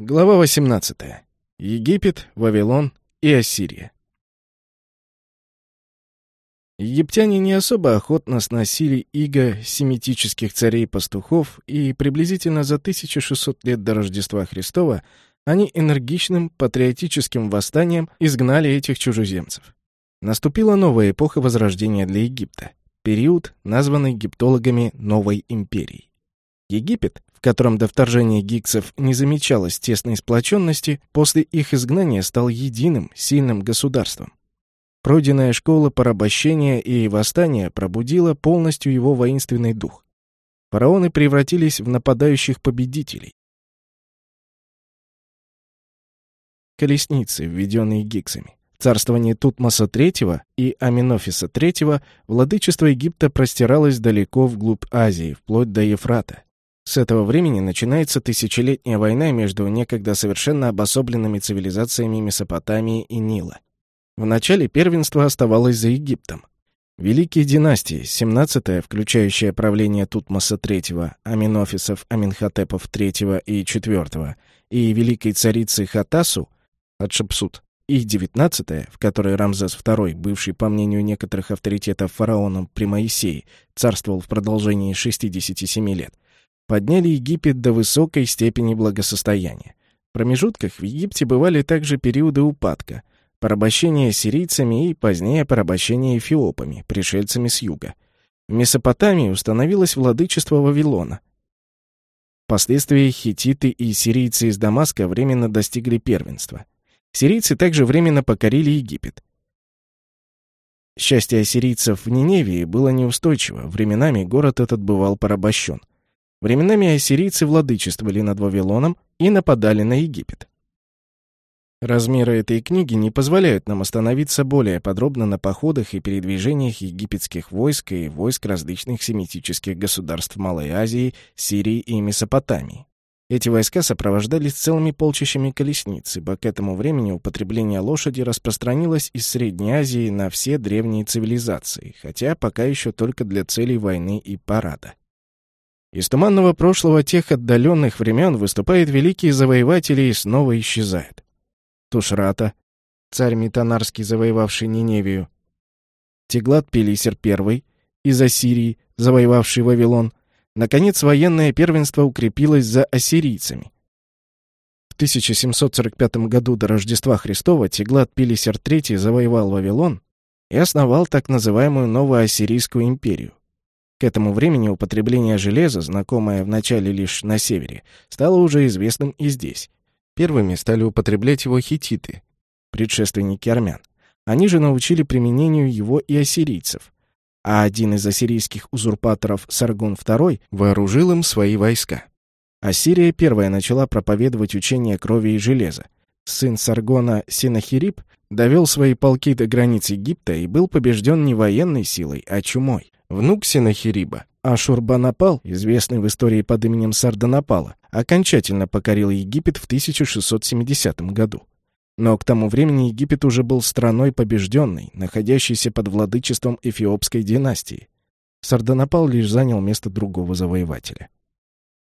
Глава 18. Египет, Вавилон и Ассирия. Египтяне не особо охотно сносили иго семитических царей-пастухов, и приблизительно за 1600 лет до Рождества Христова они энергичным патриотическим восстанием изгнали этих чужеземцев. Наступила новая эпоха возрождения для Египта, период, названный египтологами Новой империей. Египет котором до вторжения гиксов не замечалось тесной сплоченности, после их изгнания стал единым, сильным государством. Пройденная школа порабощения и восстания пробудила полностью его воинственный дух. Фараоны превратились в нападающих победителей. Колесницы, введенные гиксами. царствование Тутмоса III и Аминофиса III владычество Египта простиралось далеко вглубь Азии, вплоть до Ефрата. С этого времени начинается тысячелетняя война между некогда совершенно обособленными цивилизациями Месопотамии и Нила. В начале первенство оставалось за Египтом. Великие династии, 17-я, включающая правление Тутмоса III, Аминофисов, Аминхотепов III и IV, и великой царицы Хатасу, Атшепсут, и 19-я, в которой Рамзес II, бывший, по мнению некоторых авторитетов, фараоном при Моисее, царствовал в продолжении 67 лет, подняли Египет до высокой степени благосостояния. В промежутках в Египте бывали также периоды упадка, порабощение сирийцами и позднее порабощение эфиопами, пришельцами с юга. В Месопотамии установилось владычество Вавилона. Впоследствии хиттиты и сирийцы из Дамаска временно достигли первенства. Сирийцы также временно покорили Египет. Счастье ассирийцев в Ниневии было неустойчиво, временами город этот бывал порабощен – Временами ассирийцы владычествовали над Вавилоном и нападали на Египет. Размеры этой книги не позволяют нам остановиться более подробно на походах и передвижениях египетских войск и войск различных семитических государств Малой Азии, Сирии и Месопотамии. Эти войска сопровождались целыми полчищами колесниц, ибо к этому времени употребление лошади распространилось из Средней Азии на все древние цивилизации, хотя пока еще только для целей войны и парада. Из туманного прошлого тех отдаленных времен выступают великие завоеватели и снова исчезают. Тушрата, царь Метанарский, завоевавший Ниневию, Теглат Пелисер I из Ассирии, завоевавший Вавилон. Наконец, военное первенство укрепилось за ассирийцами. В 1745 году до Рождества Христова Теглат Пелисер III завоевал Вавилон и основал так называемую Новую Ассирийскую империю. К этому времени употребление железа, знакомое вначале лишь на севере, стало уже известным и здесь. Первыми стали употреблять его хиттиты, предшественники армян. Они же научили применению его и ассирийцев. А один из ассирийских узурпаторов, Саргон II, вооружил им свои войска. Ассирия первая начала проповедовать учение крови и железа. Сын Саргона Синахирип довел свои полки до границ Египта и был побежден не военной силой, а чумой. Внук Синахириба, Ашурбанапал, известный в истории под именем Сарданапала, окончательно покорил Египет в 1670 году. Но к тому времени Египет уже был страной побежденной, находящейся под владычеством эфиопской династии. Сарданапал лишь занял место другого завоевателя.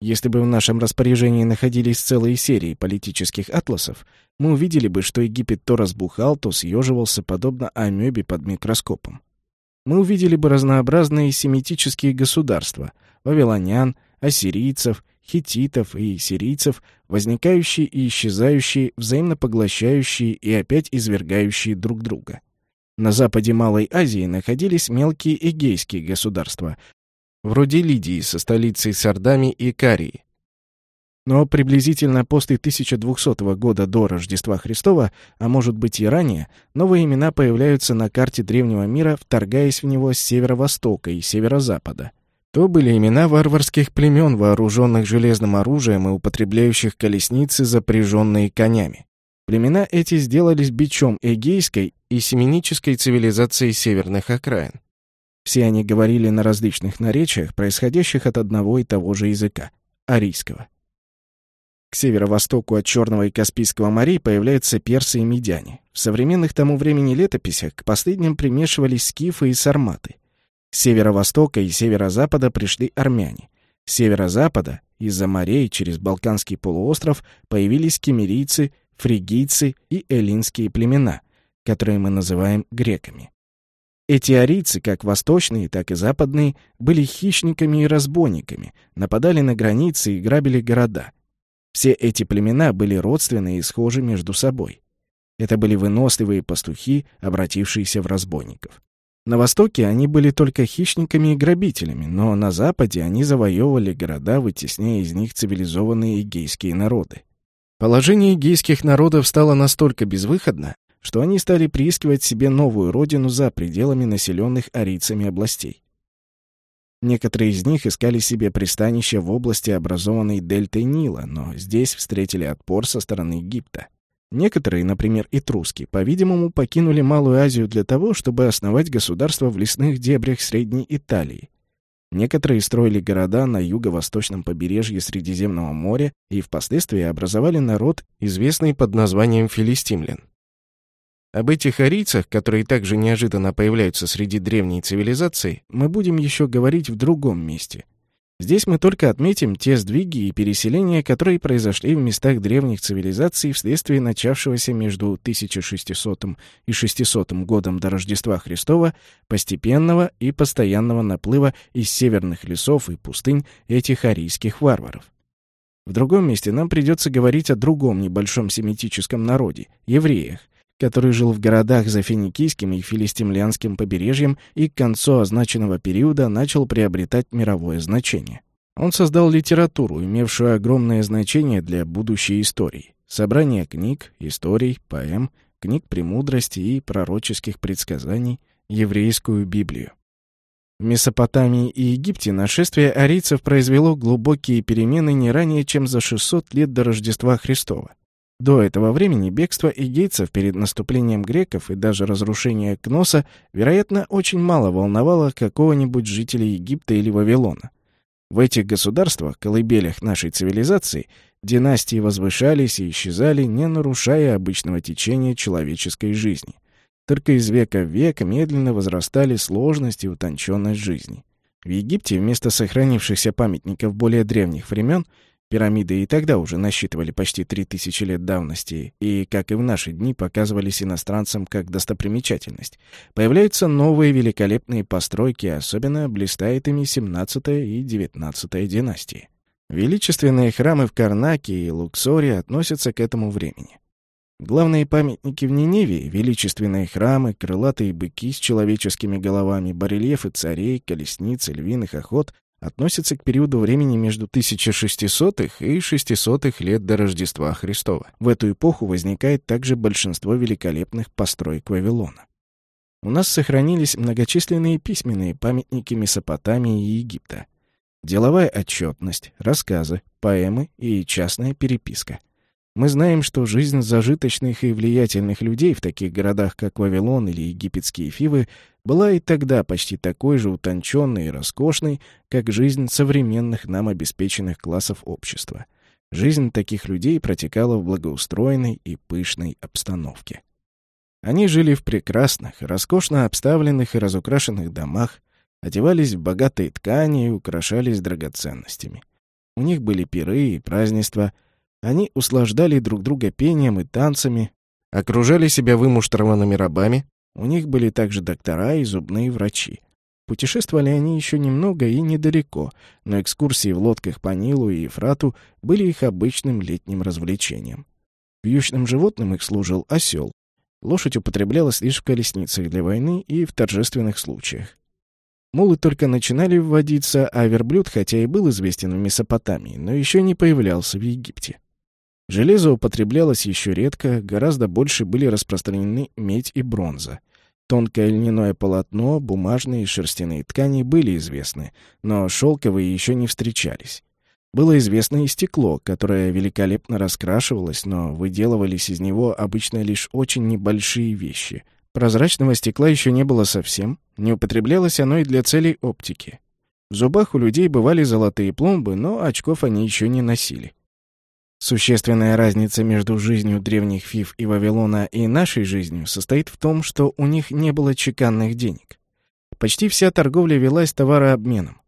Если бы в нашем распоряжении находились целые серии политических атласов, мы увидели бы, что Египет то разбухал, то съеживался, подобно амебе под микроскопом мы увидели бы разнообразные семитические государства — вавилонян, ассирийцев, хиттитов и сирийцев, возникающие и исчезающие, взаимно поглощающие и опять извергающие друг друга. На западе Малой Азии находились мелкие эгейские государства, вроде Лидии со столицей Сардами и Карии, но приблизительно после 1200 года до Рождества Христова, а может быть и ранее, новые имена появляются на карте древнего мира, вторгаясь в него с северо-востока и северо-запада. То были имена варварских племен, вооруженных железным оружием и употребляющих колесницы, запряженные конями. Племена эти сделались бичом эгейской и семенической цивилизации северных окраин. Все они говорили на различных наречиях, происходящих от одного и того же языка — арийского. К северо-востоку от Черного и Каспийского морей появляются персы и медяне. В современных тому времени летописях к последним примешивались скифы и сарматы. С северо-востока и северо-запада пришли армяне. С северо-запада, из-за морей через Балканский полуостров, появились кемерийцы, фригийцы и эллинские племена, которые мы называем греками. Эти арийцы, как восточные, так и западные, были хищниками и разбойниками, нападали на границы и грабили города. Все эти племена были родственны и схожи между собой. Это были выносливые пастухи, обратившиеся в разбойников. На востоке они были только хищниками и грабителями, но на западе они завоевывали города, вытесняя из них цивилизованные эгейские народы. Положение эгейских народов стало настолько безвыходно, что они стали приискивать себе новую родину за пределами населенных арийцами областей. Некоторые из них искали себе пристанище в области, образованной дельтой Нила, но здесь встретили отпор со стороны Египта. Некоторые, например, этруски, по-видимому, покинули Малую Азию для того, чтобы основать государство в лесных дебрях Средней Италии. Некоторые строили города на юго-восточном побережье Средиземного моря и впоследствии образовали народ, известный под названием филистимлян. Об этих арийцах, которые также неожиданно появляются среди древней цивилизации, мы будем еще говорить в другом месте. Здесь мы только отметим те сдвиги и переселения, которые произошли в местах древних цивилизаций вследствие начавшегося между 1600 и 600 годом до Рождества Христова постепенного и постоянного наплыва из северных лесов и пустынь этих арийских варваров. В другом месте нам придется говорить о другом небольшом семитическом народе — евреях, который жил в городах за Финикийским и Филистимлянским побережьем и к концу означенного периода начал приобретать мировое значение. Он создал литературу, имевшую огромное значение для будущей истории. Собрание книг, историй, поэм, книг премудрости и пророческих предсказаний, еврейскую Библию. В Месопотамии и Египте нашествие арийцев произвело глубокие перемены не ранее, чем за 600 лет до Рождества Христова. До этого времени бегство игейцев перед наступлением греков и даже разрушение Кноса, вероятно, очень мало волновало какого-нибудь жителя Египта или Вавилона. В этих государствах, колыбелях нашей цивилизации, династии возвышались и исчезали, не нарушая обычного течения человеческой жизни. Только из века в век медленно возрастали сложность и утонченность жизни. В Египте вместо сохранившихся памятников более древних времен – Пирамиды и тогда уже насчитывали почти 3000 лет давности и, как и в наши дни, показывались иностранцам как достопримечательность. Появляются новые великолепные постройки, особенно блистает ими 17 и 19 династии. Величественные храмы в Карнаке и Луксоре относятся к этому времени. Главные памятники в Ниневии — величественные храмы, крылатые быки с человеческими головами, барельефы царей, колесниц, львиных охот относится к периоду времени между 1600-х и 600-х лет до Рождества Христова. В эту эпоху возникает также большинство великолепных построек Вавилона. У нас сохранились многочисленные письменные памятники Месопотамии и Египта. Деловая отчетность, рассказы, поэмы и частная переписка — мы знаем, что жизнь зажиточных и влиятельных людей в таких городах, как Вавилон или египетские Фивы, была и тогда почти такой же утонченной и роскошной, как жизнь современных нам обеспеченных классов общества. Жизнь таких людей протекала в благоустроенной и пышной обстановке. Они жили в прекрасных, роскошно обставленных и разукрашенных домах, одевались в богатые ткани и украшались драгоценностями. У них были пиры и празднества — они услаждали друг друга пением и танцами, окружали себя вымуштрованными рабами. У них были также доктора и зубные врачи. Путешествовали они еще немного и недалеко, но экскурсии в лодках по Нилу и Ефрату были их обычным летним развлечением. Вьючным животным их служил осел. Лошадь употреблялась лишь в колесницах для войны и в торжественных случаях. Мулы только начинали вводиться, а верблюд, хотя и был известен в Месопотамии, но еще не появлялся в Египте. Железо употреблялось еще редко, гораздо больше были распространены медь и бронза. Тонкое льняное полотно, бумажные и шерстяные ткани были известны, но шелковые еще не встречались. Было известно и стекло, которое великолепно раскрашивалось, но выделывались из него обычно лишь очень небольшие вещи. Прозрачного стекла еще не было совсем, не употреблялось оно и для целей оптики. В зубах у людей бывали золотые пломбы, но очков они еще не носили. Существенная разница между жизнью древних Фив и Вавилона и нашей жизнью состоит в том, что у них не было чеканных денег. Почти вся торговля велась товарообменом.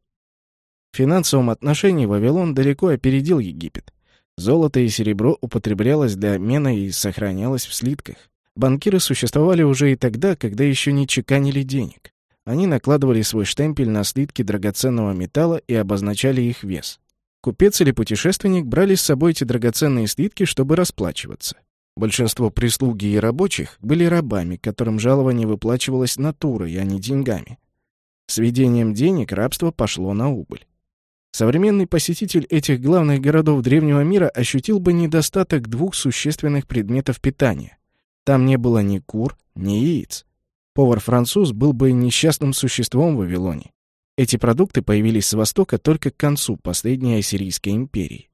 В финансовом отношении Вавилон далеко опередил Египет. Золото и серебро употреблялось для обмена и сохранялось в слитках. Банкиры существовали уже и тогда, когда еще не чеканили денег. Они накладывали свой штемпель на слитки драгоценного металла и обозначали их вес. Купец или путешественник брали с собой эти драгоценные слитки, чтобы расплачиваться. Большинство прислуги и рабочих были рабами, которым жалование выплачивалось натурой, а не деньгами. С введением денег рабство пошло на убыль. Современный посетитель этих главных городов древнего мира ощутил бы недостаток двух существенных предметов питания. Там не было ни кур, ни яиц. Повар-француз был бы несчастным существом в Вавилоне. Эти продукты появились с Востока только к концу последней Ассирийской империи.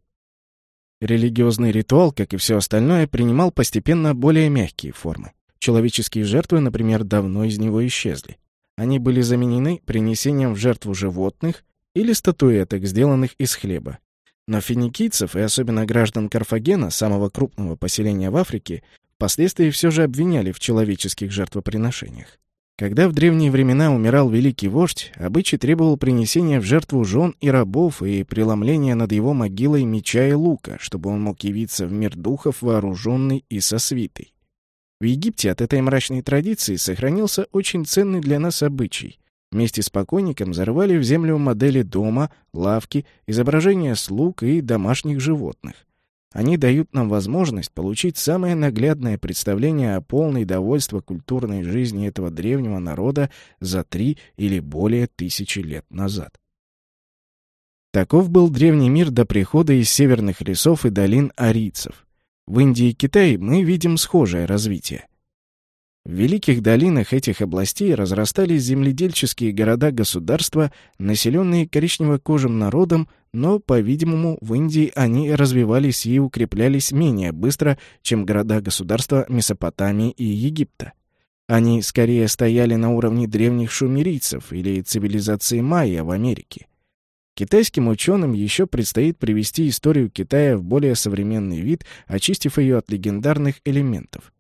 Религиозный ритуал, как и все остальное, принимал постепенно более мягкие формы. Человеческие жертвы, например, давно из него исчезли. Они были заменены принесением в жертву животных или статуэток, сделанных из хлеба. Но финикийцев, и особенно граждан Карфагена, самого крупного поселения в Африке, впоследствии все же обвиняли в человеческих жертвоприношениях. Когда в древние времена умирал великий вождь, обычай требовал принесения в жертву жен и рабов и преломления над его могилой меча и лука, чтобы он мог явиться в мир духов вооруженный и со свитой. В Египте от этой мрачной традиции сохранился очень ценный для нас обычай. Вместе с покойником зарывали в землю модели дома, лавки, изображения слуг и домашних животных. Они дают нам возможность получить самое наглядное представление о полной довольстве культурной жизни этого древнего народа за три или более тысячи лет назад. Таков был древний мир до прихода из северных лесов и долин арийцев. В Индии и Китае мы видим схожее развитие. В великих долинах этих областей разрастались земледельческие города-государства, населенные коричнево-кожим народом, но, по-видимому, в Индии они развивались и укреплялись менее быстро, чем города-государства Месопотамии и Египта. Они скорее стояли на уровне древних шумерийцев или цивилизации майя в Америке. Китайским ученым еще предстоит привести историю Китая в более современный вид, очистив ее от легендарных элементов.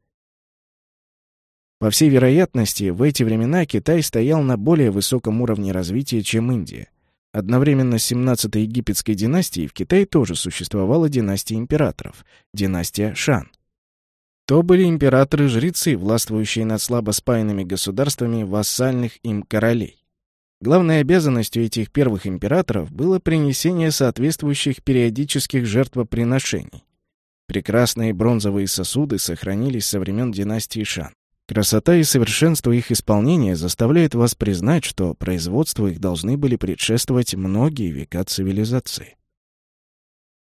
По всей вероятности, в эти времена Китай стоял на более высоком уровне развития, чем Индия. Одновременно с 17-й египетской династией в Китае тоже существовала династия императоров, династия Шан. То были императоры-жрецы, властвующие над слабо спаянными государствами вассальных им королей. Главной обязанностью этих первых императоров было принесение соответствующих периодических жертвоприношений. Прекрасные бронзовые сосуды сохранились со времен династии Шан. Красота и совершенство их исполнения заставляет вас признать, что производству их должны были предшествовать многие века цивилизации.